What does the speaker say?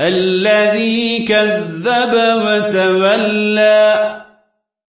الذي كذب وتولى